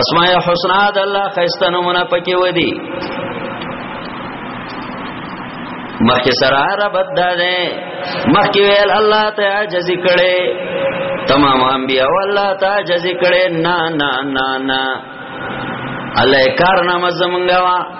اسماء الحسنا د الله خسته نمونه پکې ودی مخکې سره ربط ده مخکې ویل الله ته عجز کړي تمام انبیاء الله ته عجز کړي نه نه نه نه الله کارنامه زمونږه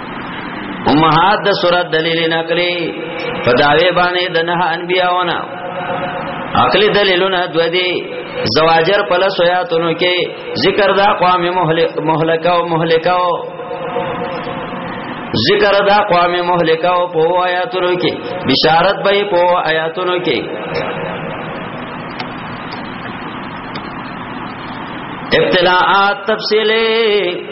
امهات د سورۃ دلیل نقلی په داوی باندې د نه انبیاونه عقلی دلیلونه دو دی زواجر پل سویاتونو کې ذکر دا قوم مهلکه او مهلکه ذکر دا قوم مهلکه او په آیاتونو کې بشارت به په آیاتونو کې ابتلاءات تفصیلی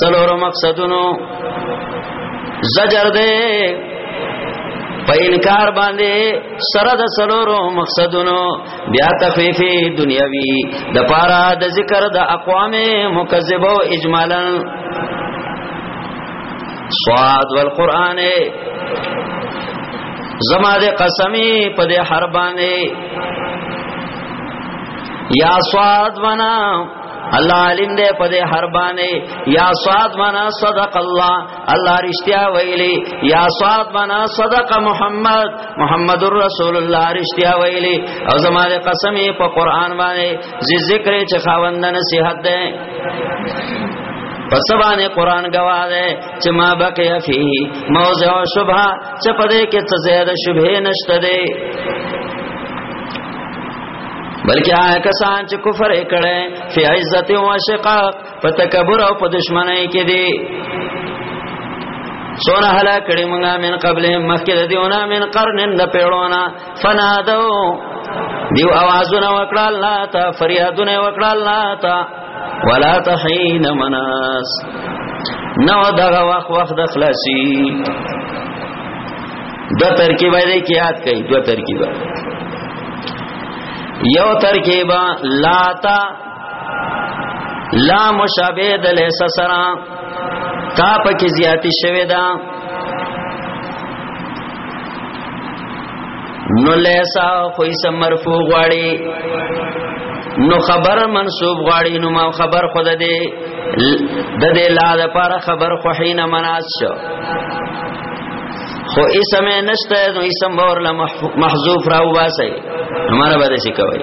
سلور مقصدونو زجر دے په انکار باندې سره د سلورو مقصدونو بیا تخفیف دنیوي د پارا د ذکر د اقوام مکذبو اجمالا صاد والقران زما د قسمی په دې حربانه یا صاد ونا الله علم دې په دې هر باندې یا صاد منا صدق الله الله رښتیا ویلي یا صاد منا صدق محمد محمد رسول الله رښتیا ویلي او زماره قسمې په قران باندې ذکر چې خاوند نصیحت ده پس باندې قران گواه ده چې ما بقي فی موضع شبهه چې پدې کې څه زیاده شبهه نشته ده بلکې هغه کسان چې کفر یې کړي فی عزت او شقاق په تکبر او په دشمنی کې دي سونا هلا کړي مونږه من قبل مخکې د دیونه من قرن د پیړونا فنادو دیو आवाजونه وکړه الله تا فریادونه وکړه الله تا ولا تحین مناس نو دغه وخت وخت د خلاصي دو ترکیب دې کې یاد کړئ دو ترکیب یو ترکیب لا تا لا مشابه د لیس سرا تا پکې زیاتی شوی دا نو لیسا خو یې مرفوع غواړي نو خبر منصوب غواړي نو ما خبر خود دې د دې لا د پاره خبر خو حين مناس شو خو اسم نشته نو اسم باور له محذوف راو واسي هماره باندې شي کوي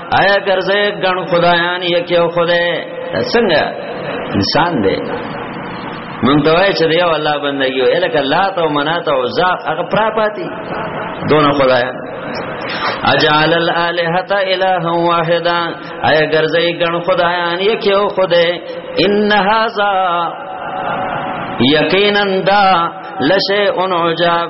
آیا ګرځي ګڼ خدایان یکي او خدای څنګه انسان دی مونږ ته وایي چې یو الله بندګي وي لکه لات او منات او عزا هغه پراپاتي دون خدای اجعل الالهه اله واحدا اي ګرځي ګڼ خدایان یکي او خدای ان هاذا یقینا دا لشه ان عجاب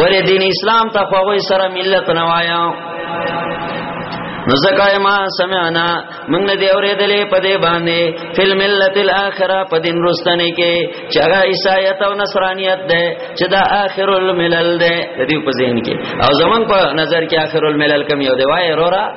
ولې دین اسلام ته خو غوي سره ملت نه وایا نو زکای ما سمعنا موږ نه دی اورېدلې په دې باندې فل ملت الاخره په دین رستنه کې چې هغه عیسایت او نصرانیت ده چې دا اخر الملل ده د دې په ذهن کې او زمون په نظر کې اخر الملل کم یو دی وای رورا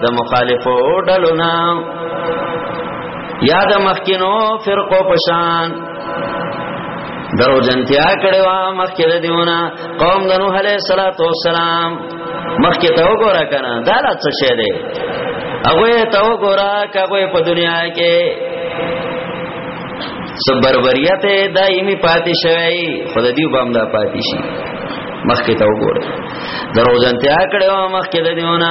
د مخالفو ډلو نه یا د مخکینو فرقو پشان درو جنتیا کړي وا مخکې د دیونه قوم د نوح علیه صلوات و سلام مخکې ته وګوره کنه دا لا څه شه دی هغه ته وګوره کغه په دنیا کې سبربریت دایمي پاتې شوی خود دیو بام دا پاتې شي مخکې ته وګوره دروځنتیا کړو مخکې د دیونه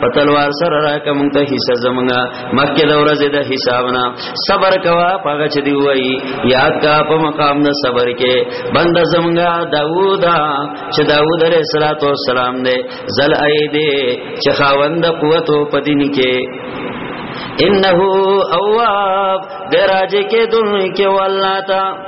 په تلوار سره راکه مونږ ته حصہ زمونږه مکه د ورځې د حسابنا صبر کوا پاګه چې دی وای یاد کا په مقام د صبر کې بند زمونږه داوود چې داوود علیہ الصلوۃ والسلام دې زل ایدې چې خاوند قوت په دین کې انه اواب دراجه کې دن کې والله تا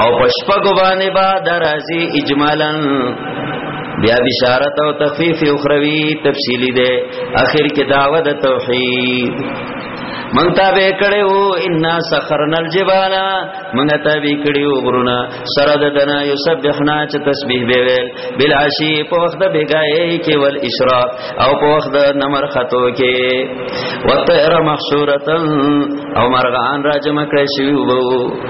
او پشپګو باندې با درازي اجمالا بیا بشارت او تخفیف اخروی تفصیلی ده اخر کې دعوت توحید من تابع کړو ان سخرنا الجبال من تابع کړو غرنا سرد دنا یسبحنا چ تسبیح به ویل بالعشی په وخت بیګای کې ول اشراق او په وخت نمر خطو کې وتر محشورتن او مرغان راجم کړی شی وو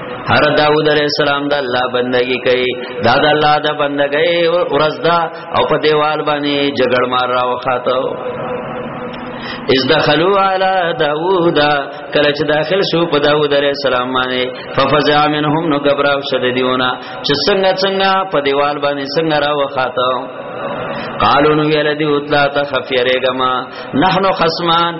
هر داوود علیہ السلام د الله بندگی کوي دا د الله د بندګۍ ورځ دا او په دیوال باندې جګړ مار را وخاته از دخلوا علی داوود کله چې داخل شو په داوود علیہ السلام باندې ففزع منهم نو غبراو شد دیونه چې څنګه څنګه په دیوال باندې څنګه را وخاته قالو نو ویل دی اوتلا تخفیریګما نحنو خصمان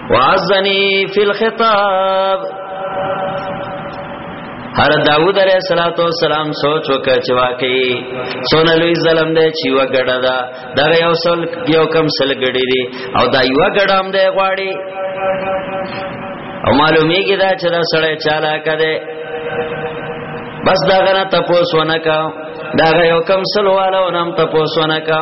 وعزنی فی الخطاب هر داوود علیہ الصلوۃ والسلام سوچ وکړ چې واقعي سونه لوی ظلم دی چې وګړه دا دا یو سل یو کم سل ګړي دی او دا یو ګړام دی غواړي او معلومیږي دا چې دا سړی چاله کده بس دا غنه تپوس ونه کا دا یو کم سلواله ونم تپوس ونه کا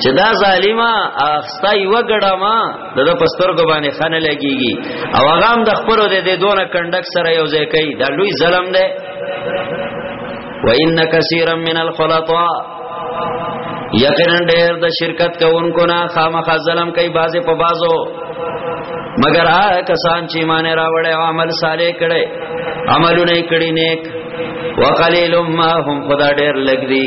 چې دا ظالما اخستا یو ګډه ما د پستر کو باندې خانه لګيږي او هغه هم د خپل د دې دونه کندک سره یو ځای کوي دا لوی ظلم دی وان کثیرا من الخلطاء یقینا ډېر د شرکت کوونکو نه خامخا ظلم کوي بازه په بازو مگر آ کسان چې ایمان راوړې او عمل صالح کړي عملونه کړي نیک وقلیل ما هم خدا ډېر لګ دي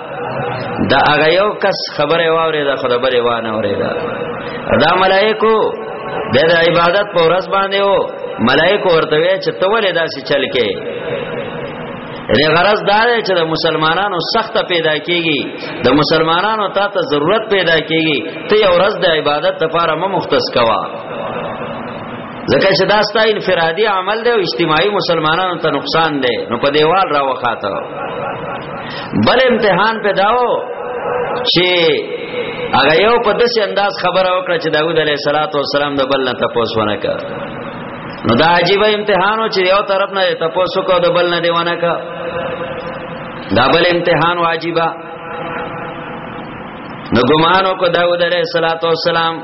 دا هغه یو کس خبره واوري دا خبره وانه اوري دا دا ملائکو د عبادت په ورځ باندې وو ملائکو ورته وی چې ته ولې داسې چل کې دې غرض دا دی چې د مسلمانانو سخت پیدا کیږي د مسلمانانو ته ته ضرورت پیدا کیږي ته یو ورځ د عبادت لپاره مختص کوا ځکه چې دا ستا انفرادي عمل دی او اجتماعي مسلمانانو ته نقصان دی نو په دیوال را وخاته بل امتحان په داو چې هغه یو په داسې انداز خبره وکړه چې داوود علیه السلام د بل نه تاسو ونه کړ نو دا عجیب امتحان و چې یو طرف نه تاسو کو د بل نه دی ونه کړ دا بل امتحان واجبہ نو ګمانو کو داوود علیه السلام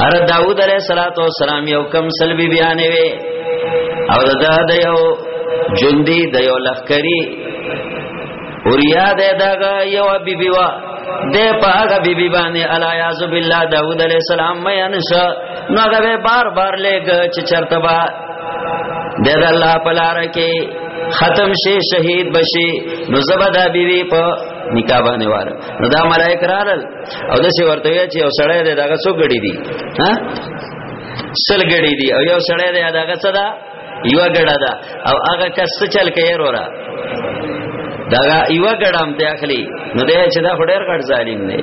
هر داوود علیہ الصلوۃ والسلام یو کم سلبی بیانې وي او دا د یو جندي د یو لخکری اوریا د دغه یو بیبي وا د پاګه بیبي باندې الیاذ بالله داوود علیہ السلام مې انش نو هغه بار بار لګ چې چرته با د الله په لار کې ختم شي شهید بشي نو زبدا بیبي په نکاح باندې واره نو دا ملائک رالل او د څه ورته وی چې یو سړی دی داګه څو غړي دي ها سل غړي دي او یو سړی دی داګه څه ده یو غړه ده او هغه کس څه چل کوي وروره دا یو ګډام ته اخلي نو دې چې دا هډر ګډ ظالم دی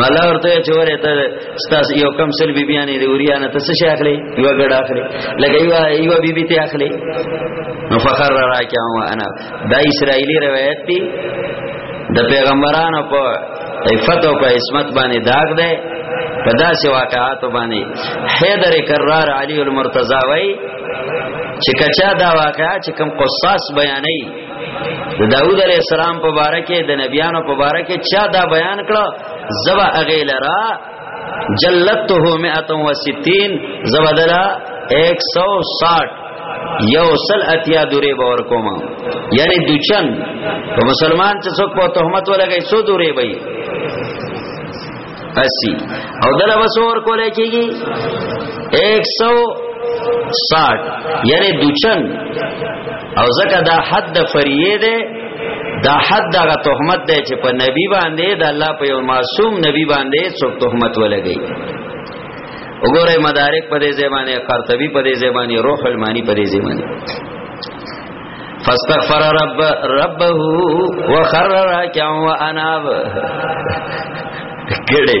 مالا ورته چې وره ته ستاس یو کم سل بیبیانې دی وریانه ته څه اخلي یو ګډ اخلي لکه یو یو بیبي ته اخلي نو فخر راکه او انا دا اسرائیلی روایت دی د پیغمبرانو په عفت او په عصمت باندې داغ ده په داسې واقعاتو باندې حیدر کرار علی المرتضی وای چې کچا دا واقعا چې کم قصاص بیانې د داوود علی السلام په باره کې د نبیانو په باره کې چا دا بیان کړو زبا اغیلرا جلته 160 زبدلا 160 یو سل اتیا دوری باور کوم یعنی دوچن په مسلمان چې څوک په تهمت ولګي سو دوری وي اسی او دلا وسور کولای کیږي 160 یعنی دوچن او زکه دا حد فریه ده دا حد دا تهمت دی چې په نبی باندې د الله په یو معصوم نبی باندې څوک تهمت ولګي وګوره مدارک په دې زمانه قرطبي په دې زمانه روح المانی په دې زمانه فاستغفر رب ربه وخر راكعا واناب کړي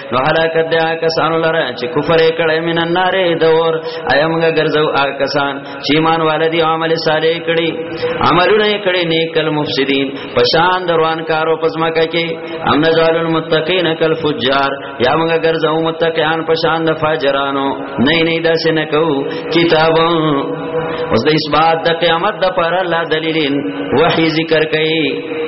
نو هلاکت د کسانو لره چې کفر یې کړی من النار دور ایمګه ګرځو هغه کسان چې ایمان والدي عمل صالح کړي عملونه یې کړي نیکل مفسدين پشان دروان کارو پزماکه کې امن زال المتقین کل فجار یا موږ ګرځو متقیان پشان د فاجرانو نه نه داسې نه کو کتاب اوس د اثبات د قیامت د پر الله دلیلین وحی ذکر کړي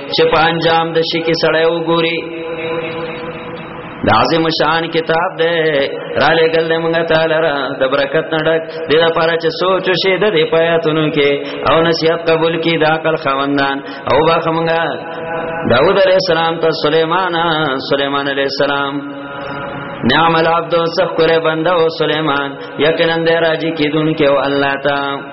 چې په انجام د شي کې سړی وګوري د عظیم شان کتاب دی را لګل د موږ تعالی را د برکت نه ډک د لپاره چې سوچ شي د دې پیاتونو کې او نصیحت قبول کی د عقل خوندان او با موږ داوود علیہ السلام ته سليمان سليمان علیہ السلام نعم العبد سخر بنده و سلیمان یقینا دی راجی کیدون کې او الله تعالی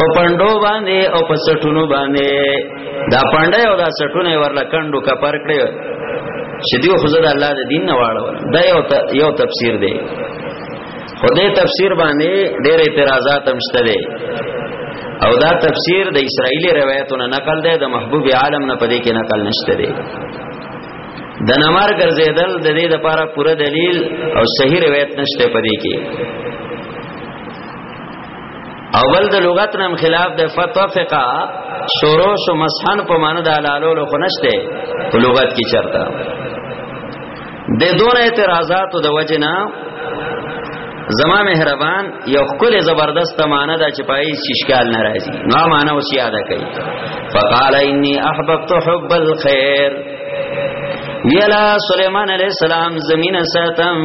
په پندو باندې او په سټونو باندې دا پنده او دا سټونه ورل کندو کا پر کړی چې دیو خو زړه الله د دین نه واړو دا یو یو تفسیر دی خدای تفسیر باندې ډېر اعتراضات هم شته دي او دا تفسیر د اسرایلی روایتونو نقل دی د محبوب عالم نه پدې کې نقل نشته دی د نمر ګرځیدل د دې لپاره پوره دلیل او صحیح روایت نشته پدې کې اول د لغت نام خلاف د فتوفقا شروع شو مسحن په معنی د حلالو له خنشته په لغت کې چرتا د دون اعتراضات د وجنا زما مهربان یو خپل زبردست معنی دا چې پای ششکال ناراضي نو معنی اوس یاد کړئ فقال انی احببت حب الخير ویلا سليمان عليه السلام زمينه ساتم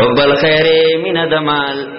حب الخير من دمال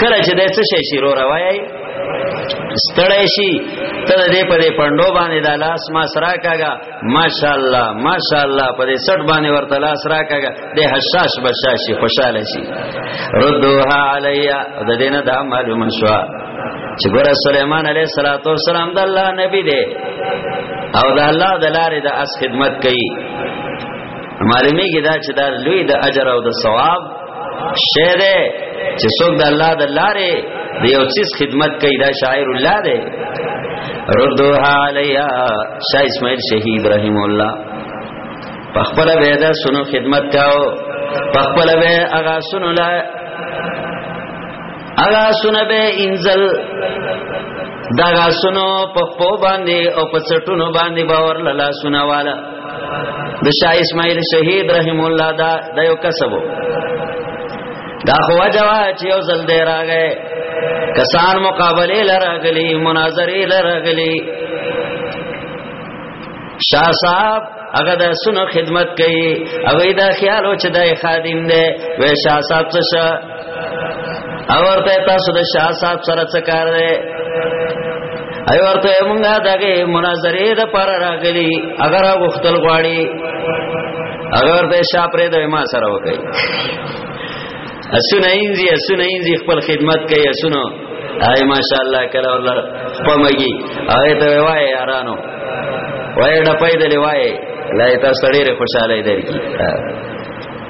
کله چې د څه شي شیرو روایي ستړی شي ته دې په دې پندو باندې د لاس ما سرا کاګه ماشاءالله ماشاءالله په دې سټ باندې ورته لاس را کاګه دې حشاش بشاشي خوشاله شي ردوها علیا د دې نه دا معلومه شو چې ګور سليمان عليه صلوات و سلام د الله نبی دی او د الله د لارې د اس خدمت کوي معلومیږي دا چې دا لوی د اجر او د ثواب شته ده چې څوک د الله د لارې د یو چیز خدمت کوي دا شاعر الله ده ردوها علیا شاه اسماعیل شهید رحم الله پخپل به دا سونو خدمت کاو پخپل به اغا سونو لا اغا سونو به انزل دا غاسونو په پو باندې او په چټونو باندې باور لاله سونه والا د شاه اسماعیل شهید رحم الله دا د یو کسبو دا خو جوا چې یو زل دی راغې کسان مقابله لراغلی مناظره لراغلی شاه صاحب هغه د سونو خدمت کوي هغه دا خیال او چې د خادم دی وې شاه صاحب څه او ورته تاسو د شاه صاحب سره څه کار دی ای ورته مونږه دغه مناظره د پر راغلی اگر غختل غواړي اگر ورته شاه پرې د ما سره وکړي اسونه انځي اسونه انځي خپل خدمت کوي اسونه آی ماشاءالله کله ولر پمږي آی ته وای یارانو وای ډپای دلی وای لای تا سړی ر خوشاله درکی